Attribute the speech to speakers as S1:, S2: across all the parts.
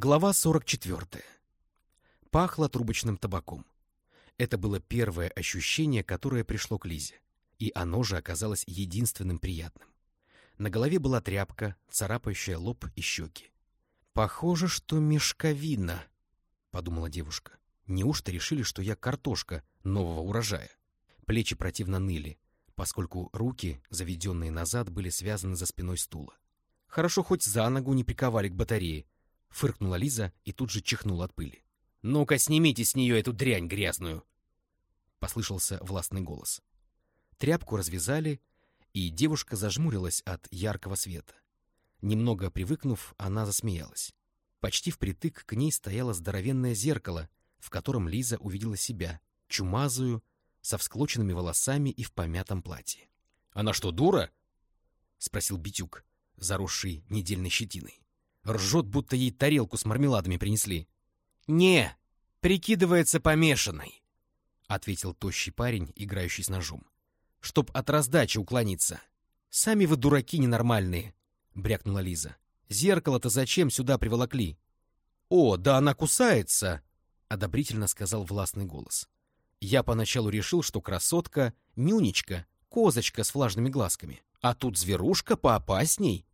S1: Глава 44. Пахло трубочным табаком. Это было первое ощущение, которое пришло к Лизе, и оно же оказалось единственным приятным. На голове была тряпка, царапающая лоб и щеки. «Похоже, что мешковина», — подумала девушка. «Неужто решили, что я картошка нового урожая?» Плечи противно ныли, поскольку руки, заведенные назад, были связаны за спиной стула. Хорошо хоть за ногу не приковали к батарее, — фыркнула Лиза и тут же чихнула от пыли. «Ну-ка, снимите с нее эту дрянь грязную!» — послышался властный голос. Тряпку развязали, и девушка зажмурилась от яркого света. Немного привыкнув, она засмеялась. Почти впритык к ней стояло здоровенное зеркало, в котором Лиза увидела себя, чумазую, со всклоченными волосами и в помятом платье. «Она что, дура?» — спросил Битюк, заросший недельной щетиной. Ржет, будто ей тарелку с мармеладами принесли. «Не, прикидывается помешанной», — ответил тощий парень, играющий с ножом. «Чтоб от раздачи уклониться». «Сами вы дураки ненормальные», — брякнула Лиза. «Зеркало-то зачем сюда приволокли?» «О, да она кусается!» — одобрительно сказал властный голос. Я поначалу решил, что красотка — Нюнечка, козочка с влажными глазками. А тут зверушка поопасней.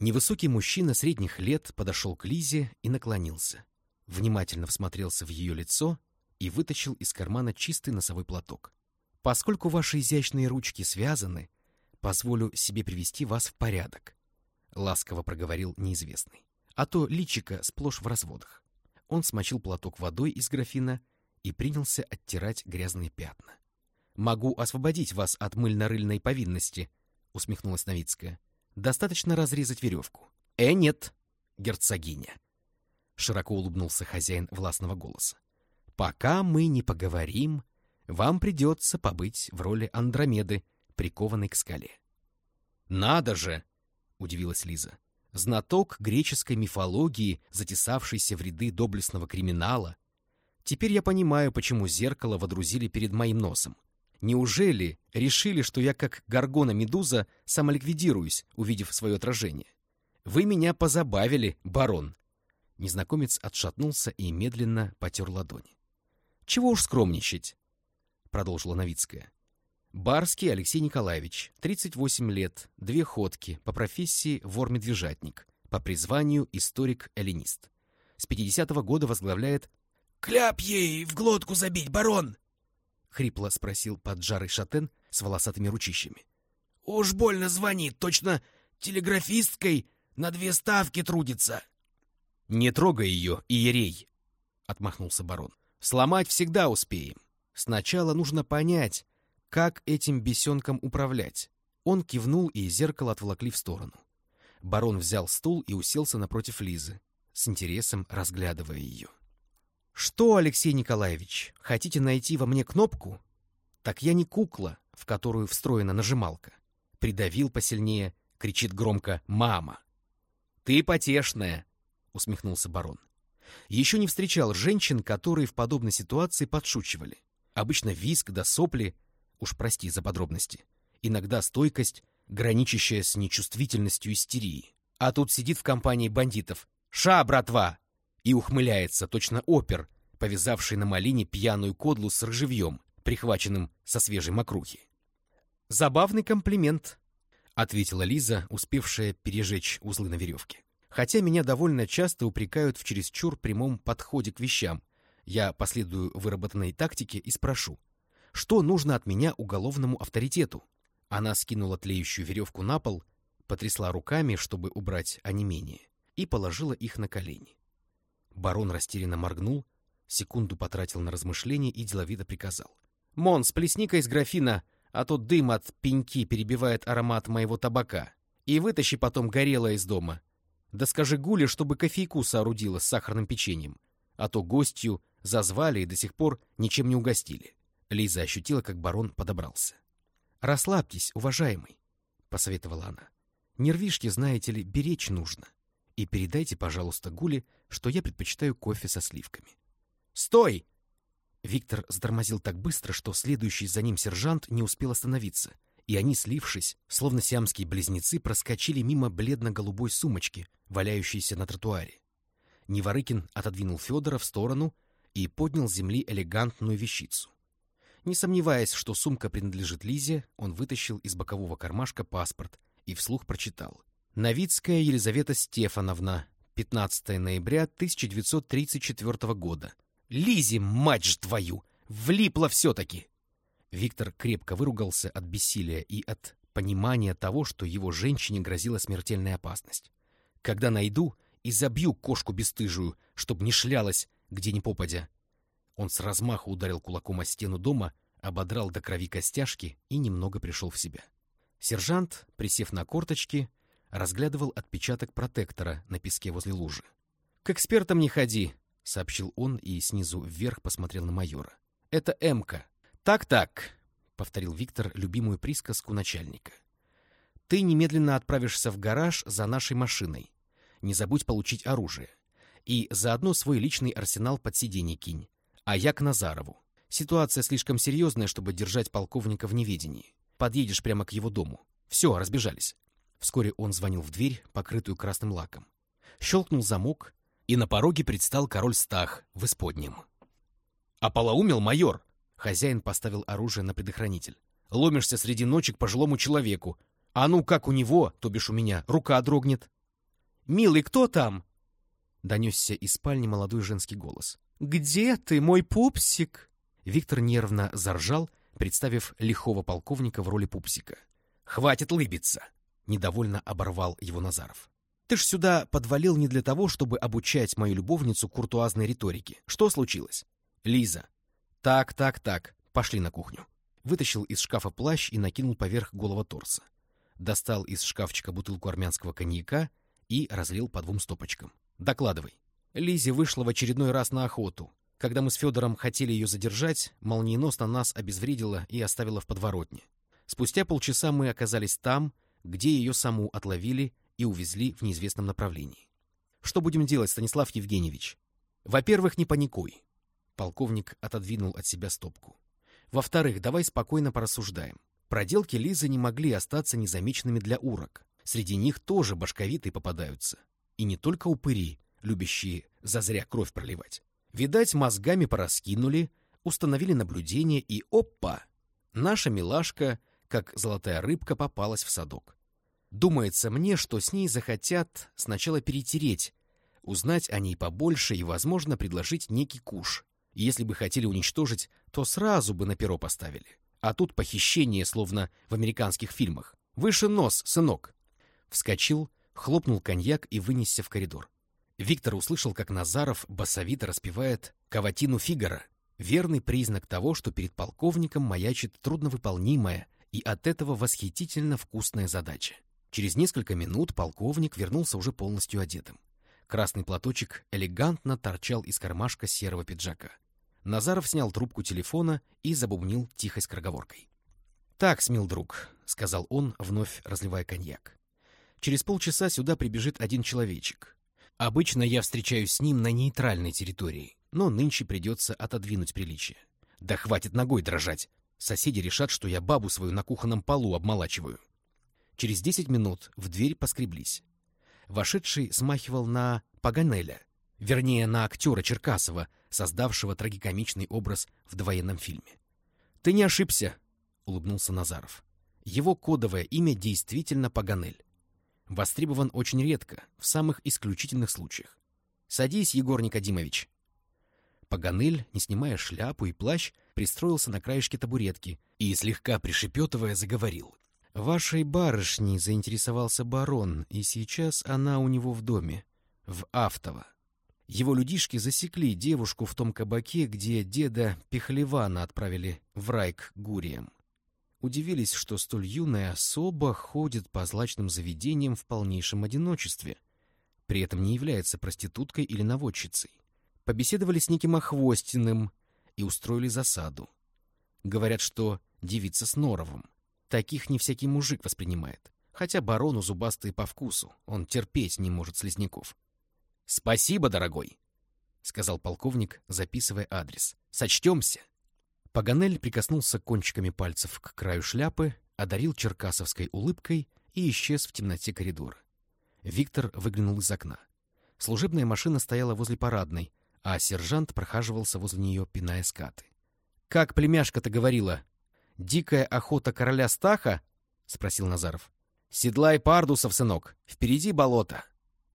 S1: Невысокий мужчина средних лет подошел к Лизе и наклонился. Внимательно всмотрелся в ее лицо и вытащил из кармана чистый носовой платок. «Поскольку ваши изящные ручки связаны, позволю себе привести вас в порядок», — ласково проговорил неизвестный. «А то личика сплошь в разводах». Он смочил платок водой из графина и принялся оттирать грязные пятна. «Могу освободить вас от мыльно-рыльной повинности», — усмехнулась Новицкая. Достаточно разрезать веревку. Э, нет, герцогиня. Широко улыбнулся хозяин властного голоса. Пока мы не поговорим, вам придется побыть в роли Андромеды, прикованной к скале. Надо же! Удивилась Лиза. Знаток греческой мифологии, затесавшийся в ряды доблестного криминала. Теперь я понимаю, почему зеркало водрузили перед моим носом. Неужели решили, что я как горгона-медуза самоликвидируюсь, увидев свое отражение? Вы меня позабавили, барон. Незнакомец отшатнулся и медленно потер ладони. Чего уж скромничать, продолжила Новицкая. Барский Алексей Николаевич, 38 лет, две ходки, по профессии вор-медвежатник, по призванию историк-эллинист. С 50-го года возглавляет... «Кляп ей в глотку забить, барон!» — хрипло спросил поджарый шатен с волосатыми ручищами. — Уж больно звонит, точно телеграфисткой на две ставки трудится. — Не трогай ее, Иерей, — отмахнулся барон. — Сломать всегда успеем. Сначала нужно понять, как этим бесенком управлять. Он кивнул, и зеркало отволокли в сторону. Барон взял стул и уселся напротив Лизы, с интересом разглядывая ее. — «Что, Алексей Николаевич, хотите найти во мне кнопку? Так я не кукла, в которую встроена нажималка». Придавил посильнее, кричит громко «Мама!» «Ты потешная!» — усмехнулся барон. Еще не встречал женщин, которые в подобной ситуации подшучивали. Обычно виск да сопли, уж прости за подробности. Иногда стойкость, граничащая с нечувствительностью истерии. А тут сидит в компании бандитов. «Ша, братва! И ухмыляется, точно опер, повязавший на малине пьяную кодлу с ржевьем, прихваченным со свежей мокрухи. «Забавный комплимент», — ответила Лиза, успевшая пережечь узлы на веревке. «Хотя меня довольно часто упрекают в чересчур прямом подходе к вещам, я последую выработанной тактике и спрошу, что нужно от меня уголовному авторитету?» Она скинула тлеющую веревку на пол, потрясла руками, чтобы убрать онемение, и положила их на колени. Барон растерянно моргнул, секунду потратил на размышление и деловито приказал. — Мон, сплесни-ка из графина, а то дым от пеньки перебивает аромат моего табака. И вытащи потом горелое из дома. Да скажи Гуле, чтобы кофейку соорудила с сахарным печеньем, а то гостью зазвали и до сих пор ничем не угостили. Лиза ощутила, как барон подобрался. — Расслабьтесь, уважаемый, — посоветовала она. — Нервишки, знаете ли, беречь нужно. — и передайте, пожалуйста, Гуле, что я предпочитаю кофе со сливками. «Стой!» Виктор затормозил так быстро, что следующий за ним сержант не успел остановиться, и они, слившись, словно сиамские близнецы, проскочили мимо бледно-голубой сумочки, валяющейся на тротуаре. Неворыкин отодвинул Федора в сторону и поднял с земли элегантную вещицу. Не сомневаясь, что сумка принадлежит Лизе, он вытащил из бокового кармашка паспорт и вслух прочитал. «Новицкая Елизавета Стефановна, 15 ноября 1934 года. Лизе, мать ж твою! Влипла все-таки!» Виктор крепко выругался от бессилия и от понимания того, что его женщине грозила смертельная опасность. «Когда найду, и забью кошку бесстыжую, чтобы не шлялась, где ни попадя». Он с размаху ударил кулаком о стену дома, ободрал до крови костяшки и немного пришел в себя. Сержант, присев на корточки, разглядывал отпечаток протектора на песке возле лужи. — К экспертам не ходи, — сообщил он и снизу вверх посмотрел на майора. — Это Эмка. Так-так, — повторил Виктор любимую присказку начальника. — Ты немедленно отправишься в гараж за нашей машиной. Не забудь получить оружие. И заодно свой личный арсенал под сиденье кинь. А я к Назарову. Ситуация слишком серьезная, чтобы держать полковника в неведении. Подъедешь прямо к его дому. Все, разбежались. Вскоре он звонил в дверь, покрытую красным лаком. Щелкнул замок, и на пороге предстал король Стах в исподнем. «Ополоумел майор!» Хозяин поставил оружие на предохранитель. «Ломишься среди ночи к пожилому человеку. А ну, как у него, то бишь у меня, рука дрогнет!» «Милый, кто там?» Донесся из спальни молодой женский голос. «Где ты, мой пупсик?» Виктор нервно заржал, представив лихого полковника в роли пупсика. «Хватит лыбиться!» Недовольно оборвал его Назаров. Ты ж сюда подвалил не для того, чтобы обучать мою любовницу куртуазной риторике. Что случилось? Лиза. Так, так, так. Пошли на кухню. Вытащил из шкафа плащ и накинул поверх голого торса. Достал из шкафчика бутылку армянского коньяка и разлил по двум стопочкам. Докладывай. Лизе вышла в очередной раз на охоту. Когда мы с Федором хотели ее задержать, молниеносно нас обезвредила и оставила в подворотне. Спустя полчаса мы оказались там, где ее саму отловили и увезли в неизвестном направлении. Что будем делать, Станислав Евгеньевич? Во-первых, не паникуй. Полковник отодвинул от себя стопку. Во-вторых, давай спокойно порассуждаем. Проделки Лизы не могли остаться незамеченными для урок. Среди них тоже башковитые попадаются. И не только упыри, любящие зазря кровь проливать. Видать, мозгами пораскинули, установили наблюдение и опа! Наша милашка как золотая рыбка попалась в садок. Думается мне, что с ней захотят сначала перетереть, узнать о ней побольше и, возможно, предложить некий куш. Если бы хотели уничтожить, то сразу бы на перо поставили. А тут похищение, словно в американских фильмах. Выше нос, сынок. Вскочил, хлопнул коньяк и вынесся в коридор. Виктор услышал, как Назаров басовито распевает «Каватину Фигара», верный признак того, что перед полковником маячит трудновыполнимая, и от этого восхитительно вкусная задача. Через несколько минут полковник вернулся уже полностью одетым. Красный платочек элегантно торчал из кармашка серого пиджака. Назаров снял трубку телефона и забубнил тихой скороговоркой. «Так, смел друг», — сказал он, вновь разливая коньяк. «Через полчаса сюда прибежит один человечек. Обычно я встречаюсь с ним на нейтральной территории, но нынче придется отодвинуть приличие. Да хватит ногой дрожать. Соседи решат, что я бабу свою на кухонном полу обмолачиваю. Через десять минут в дверь поскреблись. Вошедший смахивал на Паганеля, вернее, на актера Черкасова, создавшего трагикомичный образ в довоенном фильме. — Ты не ошибся, — улыбнулся Назаров. Его кодовое имя действительно Паганель. Востребован очень редко, в самых исключительных случаях. Садись, Егор Никодимович. Паганель, не снимая шляпу и плащ, пристроился на краешке табуретки и, слегка пришепетывая, заговорил. «Вашей барышней заинтересовался барон, и сейчас она у него в доме, в Автово. Его людишки засекли девушку в том кабаке, где деда Пехлевана отправили в рай к Гуриям. Удивились, что столь юная особа ходит по злачным заведениям в полнейшем одиночестве, при этом не является проституткой или наводчицей побеседовали с неким Охвостиным и устроили засаду. Говорят, что девица с Норовым. Таких не всякий мужик воспринимает. Хотя барону зубастые по вкусу, он терпеть не может слизняков. — Спасибо, дорогой, — сказал полковник, записывая адрес. — Сочтемся. Паганель прикоснулся кончиками пальцев к краю шляпы, одарил черкасовской улыбкой и исчез в темноте коридора. Виктор выглянул из окна. Служебная машина стояла возле парадной, а сержант прохаживался возле нее, пиная скаты. — Как племяшка-то говорила? Дикая охота короля Стаха? — спросил Назаров. — Седлай пардусов, сынок, впереди болото.